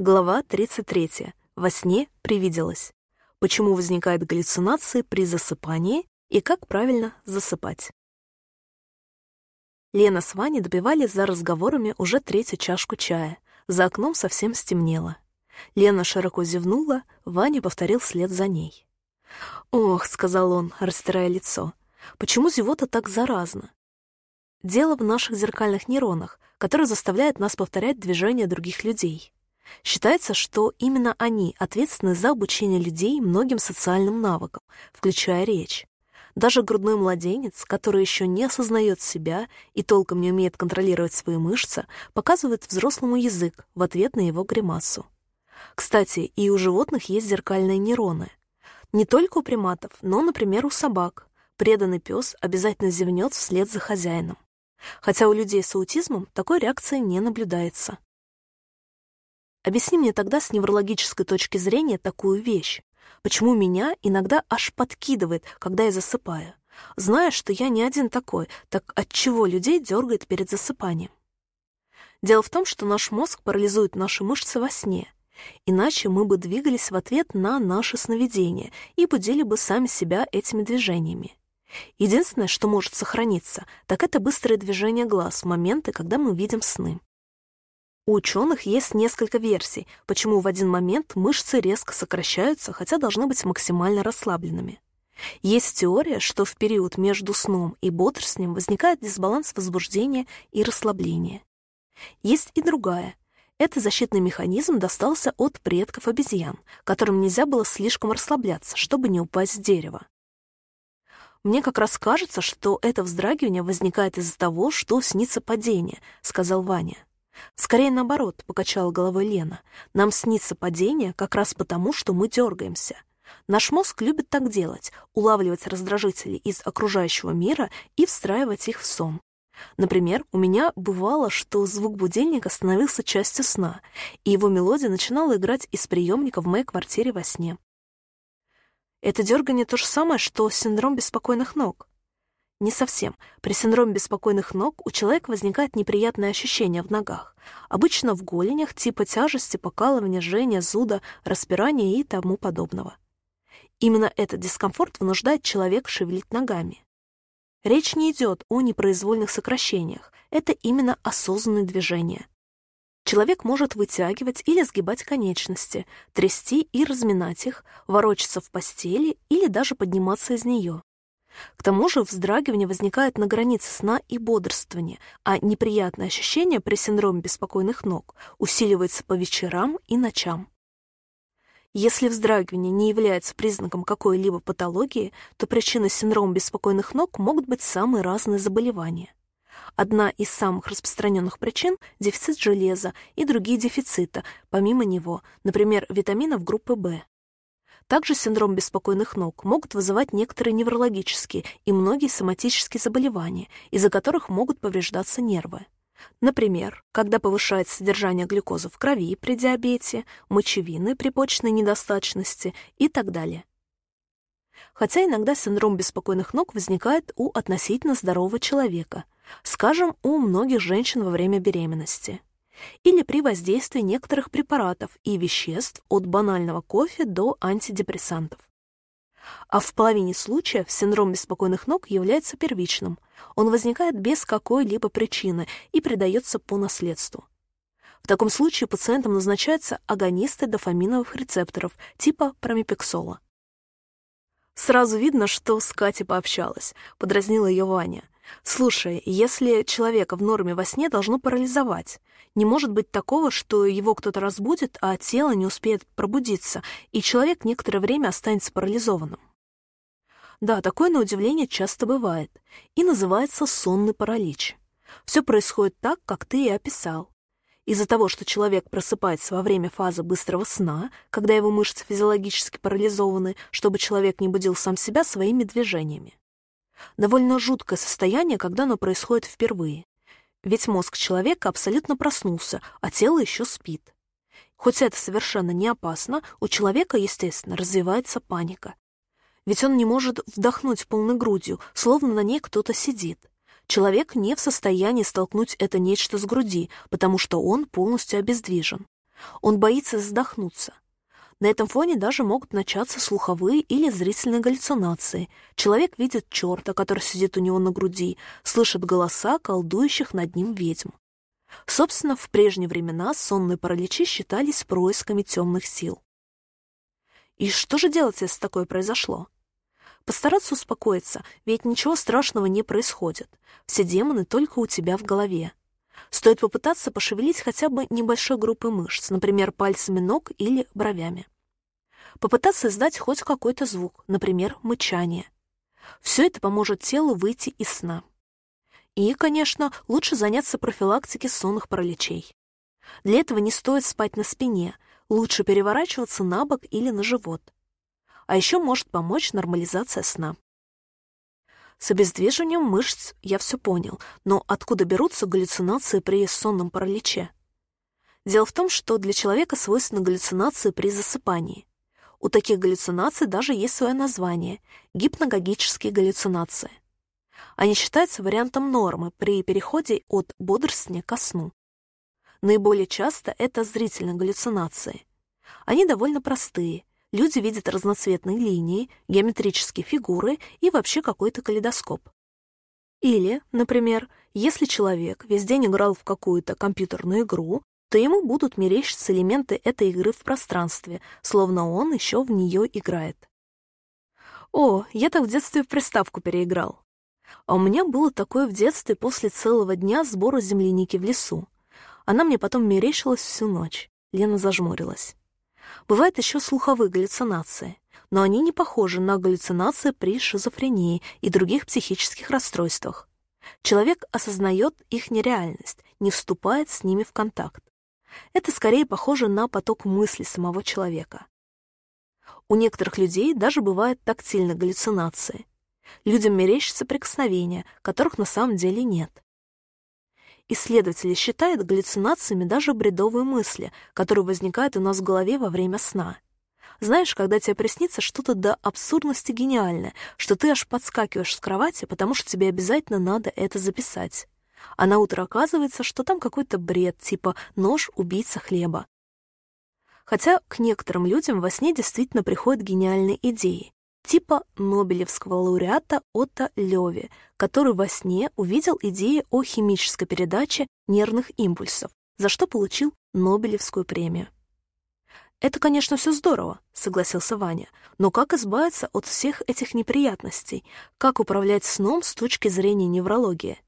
Глава 33. Во сне привиделось. Почему возникают галлюцинации при засыпании и как правильно засыпать. Лена с Ваней допивали за разговорами уже третью чашку чая. За окном совсем стемнело. Лена широко зевнула, Ваня повторил след за ней. «Ох», — сказал он, растирая лицо, — «почему зевота так заразна?» Дело в наших зеркальных нейронах, которые заставляют нас повторять движения других людей. Считается, что именно они ответственны за обучение людей многим социальным навыкам, включая речь. Даже грудной младенец, который еще не осознает себя и толком не умеет контролировать свои мышцы, показывает взрослому язык в ответ на его гримасу. Кстати, и у животных есть зеркальные нейроны. Не только у приматов, но, например, у собак. Преданный пес обязательно зевнет вслед за хозяином. Хотя у людей с аутизмом такой реакции не наблюдается. Объясни мне тогда с неврологической точки зрения такую вещь. Почему меня иногда аж подкидывает, когда я засыпаю? Зная, что я не один такой, так от чего людей дергает перед засыпанием? Дело в том, что наш мозг парализует наши мышцы во сне. Иначе мы бы двигались в ответ на наши сновидения и будили бы сами себя этими движениями. Единственное, что может сохраниться, так это быстрое движение глаз в моменты, когда мы видим сны. У ученых есть несколько версий, почему в один момент мышцы резко сокращаются, хотя должны быть максимально расслабленными. Есть теория, что в период между сном и бодрствованием возникает дисбаланс возбуждения и расслабления. Есть и другая. Этот защитный механизм достался от предков обезьян, которым нельзя было слишком расслабляться, чтобы не упасть с дерева. «Мне как раз кажется, что это вздрагивание возникает из-за того, что снится падение», — сказал Ваня. Скорее наоборот, покачала головой Лена. Нам снится падение как раз потому, что мы дергаемся. Наш мозг любит так делать, улавливать раздражители из окружающего мира и встраивать их в сон. Например, у меня бывало, что звук будильника становился частью сна, и его мелодия начинала играть из приемника в моей квартире во сне. Это дергание то же самое, что синдром беспокойных ног. Не совсем. При синдроме беспокойных ног у человека возникает неприятное ощущение в ногах. Обычно в голенях типа тяжести, покалывания, жжения, зуда, распирания и тому подобного. Именно этот дискомфорт вынуждает человека шевелить ногами. Речь не идет о непроизвольных сокращениях, это именно осознанные движения. Человек может вытягивать или сгибать конечности, трясти и разминать их, ворочаться в постели или даже подниматься из нее. К тому же вздрагивание возникает на границе сна и бодрствования, а неприятное ощущение при синдроме беспокойных ног усиливается по вечерам и ночам. Если вздрагивание не является признаком какой-либо патологии, то причиной синдрома беспокойных ног могут быть самые разные заболевания. Одна из самых распространенных причин – дефицит железа и другие дефициты, помимо него, например, витаминов группы В. Также синдром беспокойных ног могут вызывать некоторые неврологические и многие соматические заболевания, из-за которых могут повреждаться нервы. Например, когда повышается содержание глюкозы в крови при диабете, мочевины при почечной недостаточности и так далее. Хотя иногда синдром беспокойных ног возникает у относительно здорового человека, скажем, у многих женщин во время беременности или при воздействии некоторых препаратов и веществ от банального кофе до антидепрессантов. А в половине случаев синдром беспокойных ног является первичным. Он возникает без какой-либо причины и передается по наследству. В таком случае пациентам назначаются агонисты дофаминовых рецепторов типа промипексола. Сразу видно, что с Катей пообщалась, подразнила ее Ваня. Слушай, если человека в норме во сне должно парализовать, не может быть такого, что его кто-то разбудит, а тело не успеет пробудиться, и человек некоторое время останется парализованным. Да, такое на удивление часто бывает, и называется сонный паралич. Все происходит так, как ты и описал. Из-за того, что человек просыпается во время фазы быстрого сна, когда его мышцы физиологически парализованы, чтобы человек не будил сам себя своими движениями. Довольно жуткое состояние, когда оно происходит впервые. Ведь мозг человека абсолютно проснулся, а тело еще спит. Хоть это совершенно не опасно, у человека, естественно, развивается паника. Ведь он не может вдохнуть полной грудью, словно на ней кто-то сидит. Человек не в состоянии столкнуть это нечто с груди, потому что он полностью обездвижен. Он боится задохнуться. На этом фоне даже могут начаться слуховые или зрительные галлюцинации. Человек видит черта, который сидит у него на груди, слышит голоса колдующих над ним ведьм. Собственно, в прежние времена сонные параличи считались происками темных сил. И что же делать, если такое произошло? Постараться успокоиться, ведь ничего страшного не происходит. Все демоны только у тебя в голове. Стоит попытаться пошевелить хотя бы небольшой группой мышц, например, пальцами ног или бровями. Попытаться издать хоть какой-то звук, например, мычание. Все это поможет телу выйти из сна. И, конечно, лучше заняться профилактикой сонных параличей. Для этого не стоит спать на спине, лучше переворачиваться на бок или на живот. А еще может помочь нормализация сна. С обездвижением мышц я все понял, но откуда берутся галлюцинации при сонном параличе? Дело в том, что для человека свойственны галлюцинации при засыпании. У таких галлюцинаций даже есть свое название — гипногогические галлюцинации. Они считаются вариантом нормы при переходе от бодрствования ко сну. Наиболее часто это зрительные галлюцинации. Они довольно простые, люди видят разноцветные линии, геометрические фигуры и вообще какой-то калейдоскоп. Или, например, если человек весь день играл в какую-то компьютерную игру, то ему будут мерещиться элементы этой игры в пространстве, словно он еще в нее играет. О, я так в детстве в приставку переиграл. А у меня было такое в детстве после целого дня сбора земляники в лесу. Она мне потом мерещилась всю ночь. Лена зажмурилась. Бывают еще слуховые галлюцинации, но они не похожи на галлюцинации при шизофрении и других психических расстройствах. Человек осознает их нереальность, не вступает с ними в контакт. Это скорее похоже на поток мысли самого человека. У некоторых людей даже бывают тактильные галлюцинации. Людям мерещится прикосновения, которых на самом деле нет. Исследователи считают галлюцинациями даже бредовые мысли, которые возникают у нас в голове во время сна. Знаешь, когда тебе приснится что-то до абсурдности гениальное, что ты аж подскакиваешь с кровати, потому что тебе обязательно надо это записать. А на утро оказывается, что там какой-то бред, типа «нож убийца хлеба». Хотя к некоторым людям во сне действительно приходят гениальные идеи типа Нобелевского лауреата Отто Леви, который во сне увидел идеи о химической передаче нервных импульсов, за что получил Нобелевскую премию. «Это, конечно, все здорово», — согласился Ваня, «но как избавиться от всех этих неприятностей? Как управлять сном с точки зрения неврологии?»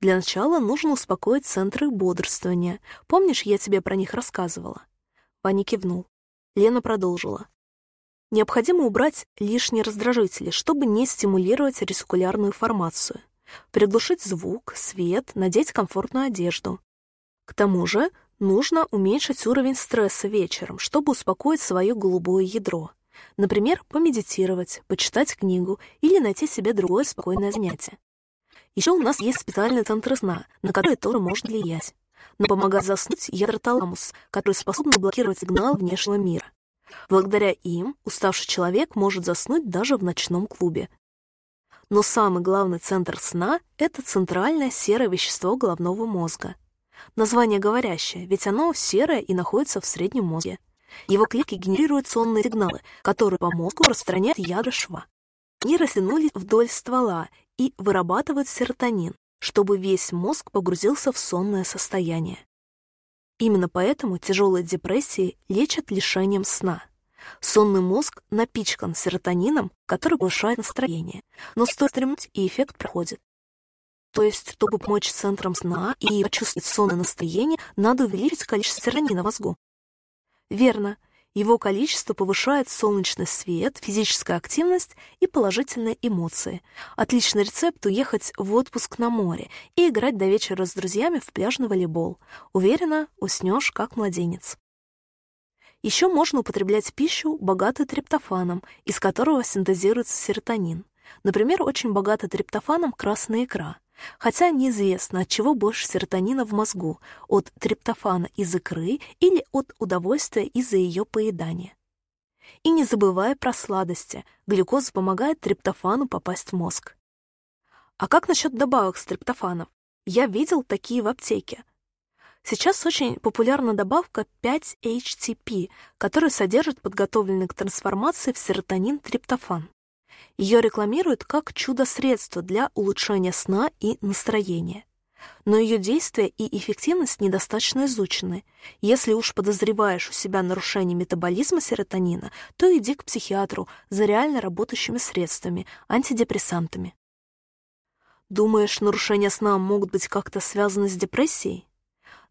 Для начала нужно успокоить центры бодрствования. Помнишь, я тебе про них рассказывала?» Ваня кивнул. Лена продолжила. Необходимо убрать лишние раздражители, чтобы не стимулировать ресикулярную формацию. Приглушить звук, свет, надеть комфортную одежду. К тому же нужно уменьшить уровень стресса вечером, чтобы успокоить свое голубое ядро. Например, помедитировать, почитать книгу или найти себе другое спокойное занятие. Еще у нас есть специальные центры сна, на которые тоже можно влиять. Но помогает заснуть ядроталамус, который способен блокировать сигнал внешнего мира. Благодаря им уставший человек может заснуть даже в ночном клубе. Но самый главный центр сна — это центральное серое вещество головного мозга. Название говорящее, ведь оно серое и находится в среднем мозге. Его клетки генерируют сонные сигналы, которые по мозгу распространяют ядра шва. Они растянулись вдоль ствола и вырабатывают серотонин, чтобы весь мозг погрузился в сонное состояние. Именно поэтому тяжелые депрессии лечат лишением сна. Сонный мозг напичкан серотонином, который повышает настроение, но стоит стремнуть, и эффект проходит. То есть, чтобы помочь центрам сна и почувствовать сонное настроение, надо увеличить количество серотонина в мозгу. Верно, его количество повышает солнечный свет, физическая активность и положительные эмоции. Отличный рецепт — уехать в отпуск на море и играть до вечера с друзьями в пляжный волейбол. Уверена, уснешь как младенец. Еще можно употреблять пищу, богатую триптофаном, из которого синтезируется серотонин. Например, очень богата триптофаном красная икра — Хотя неизвестно, от чего больше серотонина в мозгу, от триптофана из икры или от удовольствия из-за ее поедания. И не забывай про сладости, глюкоза помогает триптофану попасть в мозг. А как насчет добавок с триптофаном? Я видел такие в аптеке. Сейчас очень популярна добавка 5-HTP, которая содержит подготовленный к трансформации в серотонин триптофан. Ее рекламируют как чудо-средство для улучшения сна и настроения. Но ее действие и эффективность недостаточно изучены. Если уж подозреваешь у себя нарушение метаболизма серотонина, то иди к психиатру за реально работающими средствами, антидепрессантами. Думаешь, нарушения сна могут быть как-то связаны с депрессией?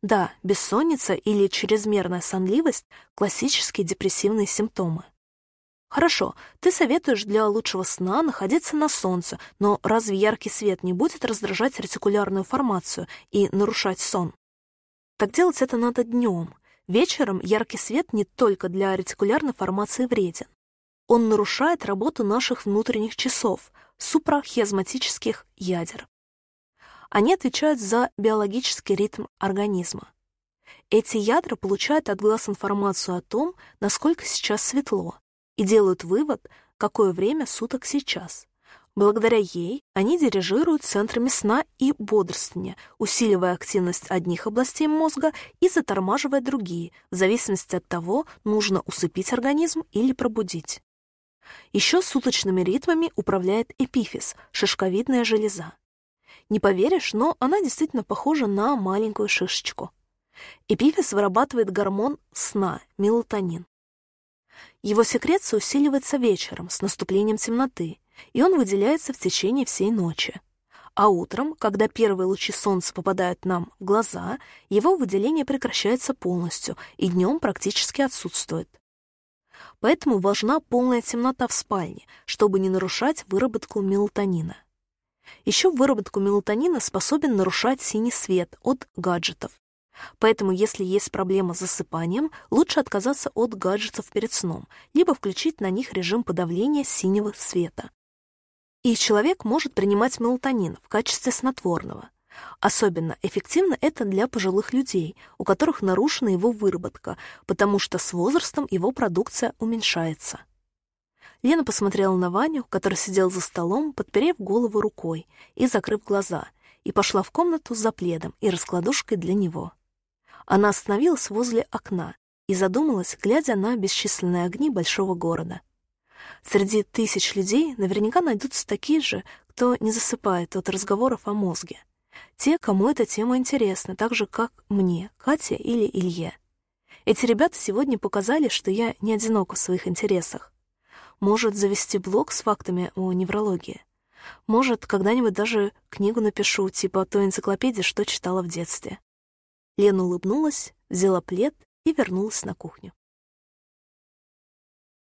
Да, бессонница или чрезмерная сонливость — классические депрессивные симптомы. Хорошо, ты советуешь для лучшего сна находиться на солнце, но разве яркий свет не будет раздражать ретикулярную формацию и нарушать сон? Так делать это надо днем. Вечером яркий свет не только для ретикулярной формации вреден. Он нарушает работу наших внутренних часов, супрахиазматических ядер. Они отвечают за биологический ритм организма. Эти ядра получают от глаз информацию о том, насколько сейчас светло, и делают вывод, какое время суток сейчас. Благодаря ей они дирижируют центрами сна и бодрствования, усиливая активность одних областей мозга и затормаживая другие, в зависимости от того, нужно усыпить организм или пробудить. Еще суточными ритмами управляет эпифиз, шишковидная железа. Не поверишь, но она действительно похожа на маленькую шишечку. Эпифиз вырабатывает гормон сна, мелатонин. Его секреция усиливается вечером с наступлением темноты, и он выделяется в течение всей ночи. А утром, когда первые лучи солнца попадают нам в глаза, его выделение прекращается полностью и днем практически отсутствует. Поэтому важна полная темнота в спальне, чтобы не нарушать выработку мелатонина. Еще выработку мелатонина способен нарушать синий свет от гаджетов. Поэтому, если есть проблема с засыпанием, лучше отказаться от гаджетов перед сном, либо включить на них режим подавления синего света. И человек может принимать мелатонин в качестве снотворного. Особенно эффективно это для пожилых людей, у которых нарушена его выработка, потому что с возрастом его продукция уменьшается. Лена посмотрела на Ваню, который сидел за столом, подперев голову рукой и закрыв глаза, и пошла в комнату за пледом и раскладушкой для него. Она остановилась возле окна и задумалась, глядя на бесчисленные огни большого города. Среди тысяч людей наверняка найдутся такие же, кто не засыпает от разговоров о мозге. Те, кому эта тема интересна, так же, как мне, Кате или Илье. Эти ребята сегодня показали, что я не одинока в своих интересах. Может, завести блог с фактами о неврологии. Может, когда-нибудь даже книгу напишу, типа той энциклопедии, что читала в детстве. Лена улыбнулась, взяла плед и вернулась на кухню.